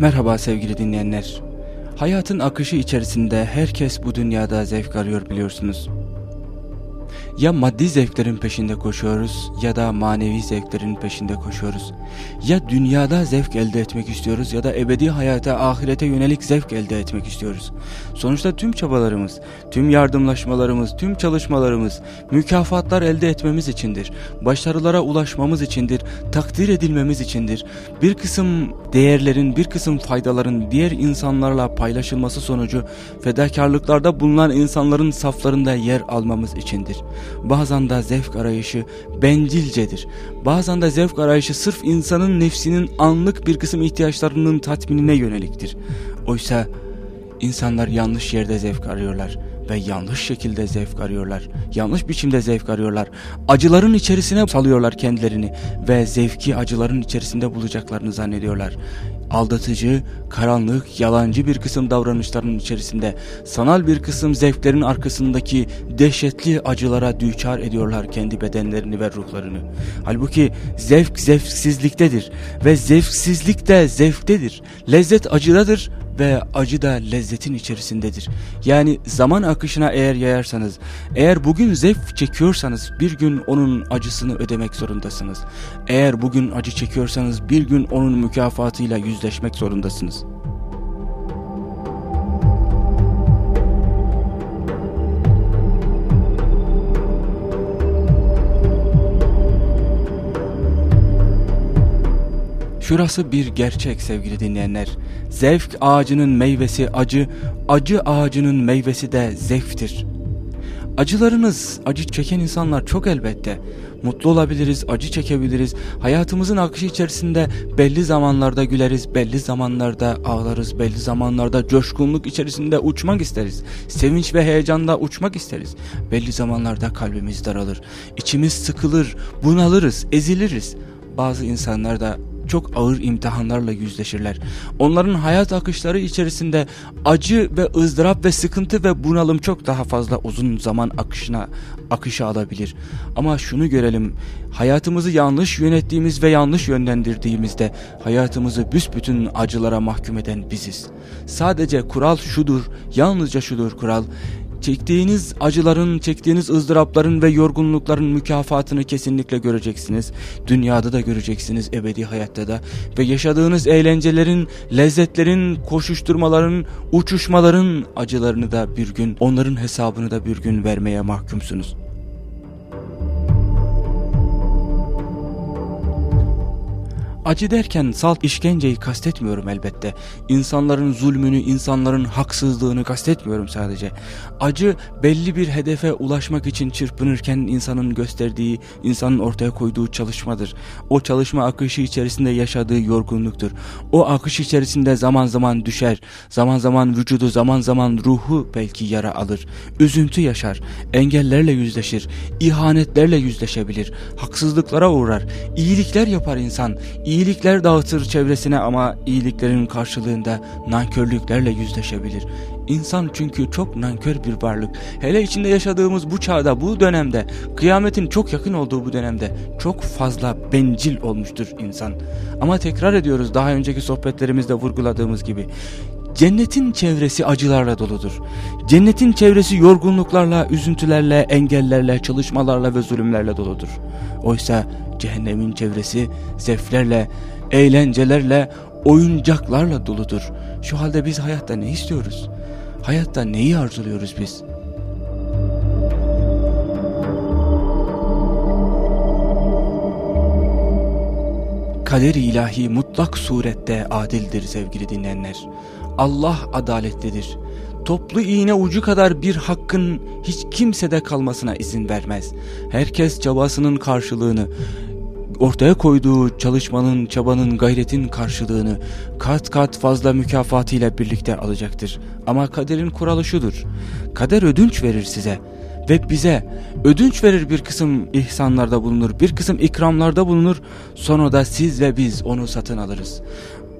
Merhaba sevgili dinleyenler. Hayatın akışı içerisinde herkes bu dünyada zevk arıyor biliyorsunuz. Ya maddi zevklerin peşinde koşuyoruz ya da manevi zevklerin peşinde koşuyoruz. Ya dünyada zevk elde etmek istiyoruz ya da ebedi hayata, ahirete yönelik zevk elde etmek istiyoruz. Sonuçta tüm çabalarımız, tüm yardımlaşmalarımız, tüm çalışmalarımız mükafatlar elde etmemiz içindir. Başarılara ulaşmamız içindir, takdir edilmemiz içindir. Bir kısım değerlerin, bir kısım faydaların diğer insanlarla paylaşılması sonucu fedakarlıklarda bulunan insanların saflarında yer almamız içindir. Bazen de zevk arayışı bencilcedir. Bazen de zevk arayışı sırf insanın nefsinin anlık bir kısım ihtiyaçlarının tatminine yöneliktir. Oysa insanlar yanlış yerde zevk arıyorlar ve yanlış şekilde zevk arıyorlar. Yanlış biçimde zevk arıyorlar. Acıların içerisine salıyorlar kendilerini ve zevki acıların içerisinde bulacaklarını zannediyorlar aldatıcı, karanlık, yalancı bir kısım davranışların içerisinde sanal bir kısım zevklerin arkasındaki dehşetli acılara düçar ediyorlar kendi bedenlerini ve ruhlarını. Halbuki zevk zevksizliktedir ve zevksizlik de zevktedir. Lezzet acıdadır ve acı da lezzetin içerisindedir. Yani zaman akışına eğer yayarsanız, eğer bugün zevk çekiyorsanız bir gün onun acısını ödemek zorundasınız. Eğer bugün acı çekiyorsanız bir gün onun mükafatıyla yüzleşmek zorundasınız. Şurası bir gerçek sevgili dinleyenler. Zevk ağacının meyvesi acı, acı ağacının meyvesi de zevktir. Acılarınız, acı çeken insanlar çok elbette. Mutlu olabiliriz, acı çekebiliriz. Hayatımızın akışı içerisinde belli zamanlarda güleriz, belli zamanlarda ağlarız, belli zamanlarda coşkunluk içerisinde uçmak isteriz. Sevinç ve heyecanda uçmak isteriz. Belli zamanlarda kalbimiz daralır, içimiz sıkılır, bunalırız, eziliriz. Bazı insanlar da çok ağır imtihanlarla yüzleşirler. Onların hayat akışları içerisinde acı ve ızdırap ve sıkıntı ve bunalım çok daha fazla uzun zaman akışına akışa alabilir. Ama şunu görelim. Hayatımızı yanlış yönettiğimiz ve yanlış yönlendirdiğimizde hayatımızı büsbütün acılara mahkum eden biziz. Sadece kural şudur, yalnızca şudur kural çektiğiniz acıların, çektiğiniz ızdırapların ve yorgunlukların mükafatını kesinlikle göreceksiniz. Dünyada da göreceksiniz, ebedi hayatta da. Ve yaşadığınız eğlencelerin, lezzetlerin, koşuşturmaların, uçuşmaların acılarını da bir gün, onların hesabını da bir gün vermeye mahkumsunuz. Acı derken salt işkenceyi kastetmiyorum elbette. İnsanların zulmünü, insanların haksızlığını kastetmiyorum sadece. Acı belli bir hedefe ulaşmak için çırpınırken insanın gösterdiği, insanın ortaya koyduğu çalışmadır. O çalışma akışı içerisinde yaşadığı yorgunluktur. O akış içerisinde zaman zaman düşer, zaman zaman vücudu, zaman zaman ruhu belki yara alır. Üzüntü yaşar, engellerle yüzleşir, ihanetlerle yüzleşebilir, haksızlıklara uğrar, iyilikler yapar insan, İyilikler dağıtır çevresine ama iyiliklerin karşılığında nankörlüklerle yüzleşebilir. İnsan çünkü çok nankör bir varlık. Hele içinde yaşadığımız bu çağda, bu dönemde, kıyametin çok yakın olduğu bu dönemde çok fazla bencil olmuştur insan. Ama tekrar ediyoruz daha önceki sohbetlerimizde vurguladığımız gibi. Cennetin çevresi acılarla doludur. Cennetin çevresi yorgunluklarla, üzüntülerle, engellerle, çalışmalarla ve zulümlerle doludur. Oysa cehennemin çevresi zevklerle, eğlencelerle, oyuncaklarla doludur. Şu halde biz hayatta ne istiyoruz? Hayatta neyi arzuluyoruz biz? Kader-i ilahi mutlak surette adildir sevgili dinleyenler. Allah adaletlidir. Toplu iğne ucu kadar bir hakkın hiç kimsede kalmasına izin vermez. Herkes çabasının karşılığını, ortaya koyduğu çalışmanın, çabanın, gayretin karşılığını kat kat fazla mükafatıyla birlikte alacaktır. Ama kaderin kuralı şudur. Kader ödünç verir size ve bize ödünç verir bir kısım ihsanlarda bulunur, bir kısım ikramlarda bulunur. Sonra da siz ve biz onu satın alırız.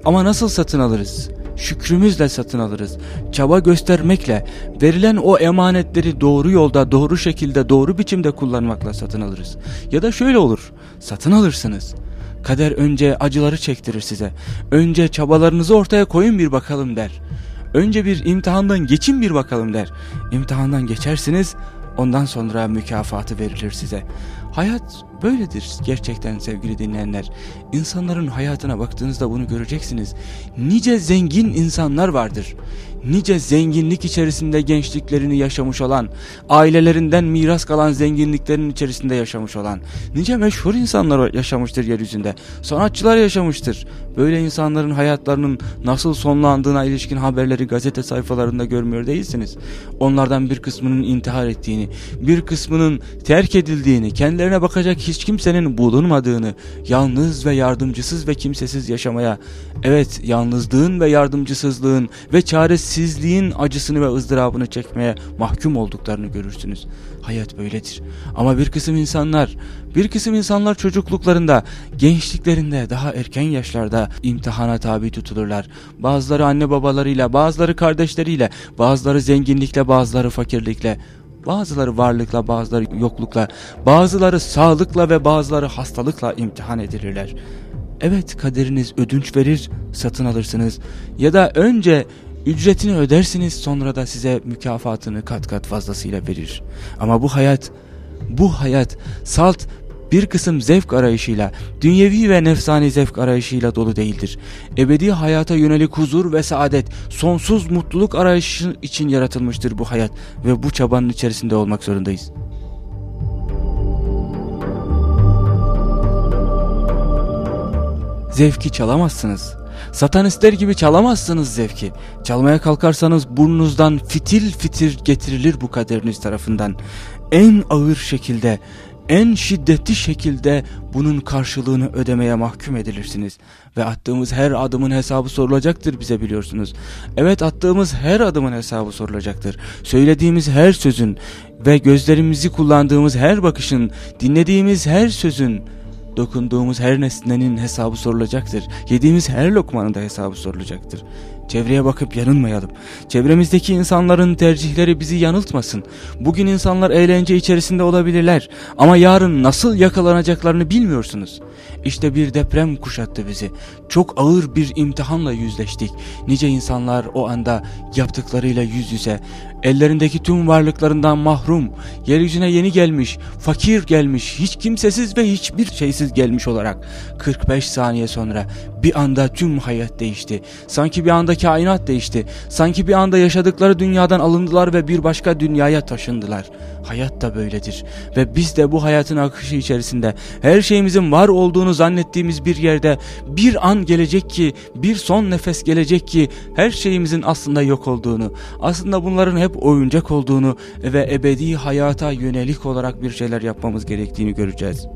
Ama nasıl satın alırız? şükrümüzle satın alırız. Çaba göstermekle, verilen o emanetleri doğru yolda, doğru şekilde, doğru biçimde kullanmakla satın alırız. Ya da şöyle olur, satın alırsınız. Kader önce acıları çektirir size. Önce çabalarınızı ortaya koyun bir bakalım der. Önce bir imtihandan geçin bir bakalım der. İmtihandan geçersiniz ondan sonra mükafatı verilir size. Hayat böyledir gerçekten sevgili dinleyenler. İnsanların hayatına baktığınızda bunu göreceksiniz. Nice zengin insanlar vardır nice zenginlik içerisinde gençliklerini yaşamış olan, ailelerinden miras kalan zenginliklerin içerisinde yaşamış olan, nice meşhur insanlar yaşamıştır yeryüzünde, sanatçılar yaşamıştır. Böyle insanların hayatlarının nasıl sonlandığına ilişkin haberleri gazete sayfalarında görmüyor değilsiniz. Onlardan bir kısmının intihar ettiğini, bir kısmının terk edildiğini, kendilerine bakacak hiç kimsenin bulunmadığını, yalnız ve yardımcısız ve kimsesiz yaşamaya, evet yalnızlığın ve yardımcısızlığın ve çaresiz sizliğin acısını ve ızdırabını çekmeye mahkum olduklarını görürsünüz. Hayat böyledir. Ama bir kısım insanlar, bir kısım insanlar çocukluklarında, gençliklerinde, daha erken yaşlarda imtihana tabi tutulurlar. Bazıları anne babalarıyla, bazıları kardeşleriyle, bazıları zenginlikle, bazıları fakirlikle, Bazıları varlıkla, bazıları yoklukla, bazıları sağlıkla ve bazıları hastalıkla imtihan edilirler. Evet kaderiniz ödünç verir, satın alırsınız ya da önce Ücretini ödersiniz sonra da size mükafatını kat kat fazlasıyla verir. Ama bu hayat, bu hayat salt bir kısım zevk arayışıyla, dünyevi ve nefsani zevk arayışıyla dolu değildir. Ebedi hayata yönelik huzur ve saadet, sonsuz mutluluk arayışı için yaratılmıştır bu hayat ve bu çabanın içerisinde olmak zorundayız. Zevki çalamazsınız. Satanistler gibi çalamazsınız zevki. Çalmaya kalkarsanız burnunuzdan fitil fitil getirilir bu kaderiniz tarafından. En ağır şekilde, en şiddetli şekilde bunun karşılığını ödemeye mahkum edilirsiniz. Ve attığımız her adımın hesabı sorulacaktır bize biliyorsunuz. Evet attığımız her adımın hesabı sorulacaktır. Söylediğimiz her sözün ve gözlerimizi kullandığımız her bakışın, dinlediğimiz her sözün Dokunduğumuz her nesnenin hesabı sorulacaktır. Yediğimiz her lokmanın da hesabı sorulacaktır. Çevreye bakıp yanılmayalım. Çevremizdeki insanların tercihleri bizi yanıltmasın. Bugün insanlar eğlence içerisinde olabilirler ama yarın nasıl yakalanacaklarını bilmiyorsunuz. İşte bir deprem kuşattı bizi. Çok ağır bir imtihanla yüzleştik. Nice insanlar o anda yaptıklarıyla yüz yüze, ellerindeki tüm varlıklarından mahrum, yeryüzüne yeni gelmiş, fakir gelmiş, hiç kimsesiz ve hiçbir şeysiz gelmiş olarak 45 saniye sonra bir anda tüm hayat değişti. Sanki bir anda kainat değişti. Sanki bir anda yaşadıkları dünyadan alındılar ve bir başka dünyaya taşındılar. Hayat da böyledir. Ve biz de bu hayatın akışı içerisinde her şeyimizin var olduğunu zannettiğimiz bir yerde bir an gelecek ki, bir son nefes gelecek ki her şeyimizin aslında yok olduğunu, aslında bunların hep oyuncak olduğunu ve ebedi hayata yönelik olarak bir şeyler yapmamız gerektiğini göreceğiz.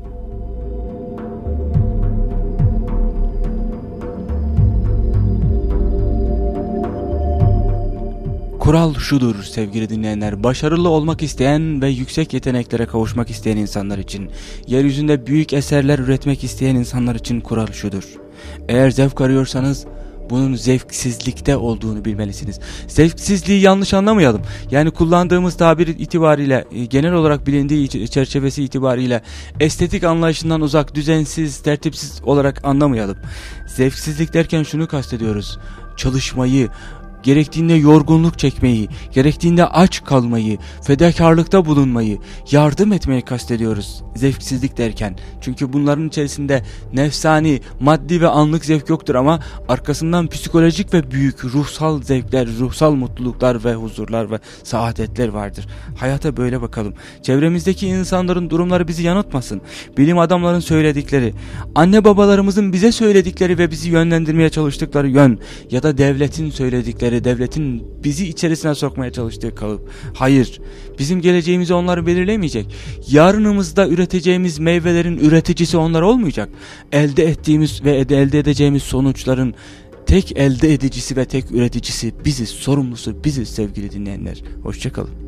Kural şudur sevgili dinleyenler, başarılı olmak isteyen ve yüksek yeteneklere kavuşmak isteyen insanlar için, yeryüzünde büyük eserler üretmek isteyen insanlar için kural şudur. Eğer zevk arıyorsanız bunun zevksizlikte olduğunu bilmelisiniz. Zevksizliği yanlış anlamayalım. Yani kullandığımız tabir itibariyle e, genel olarak bilindiği çerçevesi itibariyle estetik anlayışından uzak, düzensiz, tertipsiz olarak anlamayalım. Zevksizlik derken şunu kastediyoruz. Çalışmayı, gerektiğinde yorgunluk çekmeyi, gerektiğinde aç kalmayı, fedakarlıkta bulunmayı, yardım etmeyi kastediyoruz zevksizlik derken. Çünkü bunların içerisinde nefsani, maddi ve anlık zevk yoktur ama arkasından psikolojik ve büyük ruhsal zevkler, ruhsal mutluluklar ve huzurlar ve saadetler vardır. Hayata böyle bakalım. Çevremizdeki insanların durumları bizi yanıltmasın. Bilim adamların söyledikleri, anne babalarımızın bize söyledikleri ve bizi yönlendirmeye çalıştıkları yön ya da devletin söyledikleri ve devletin bizi içerisine sokmaya çalıştığı kalıp. Hayır, bizim geleceğimizi onlar belirlemeyecek. Yarınımızda üreteceğimiz meyvelerin üreticisi onlar olmayacak. Elde ettiğimiz ve elde edeceğimiz sonuçların tek elde edicisi ve tek üreticisi biziz, sorumlusu biziz sevgili dinleyenler. Hoşçakalın.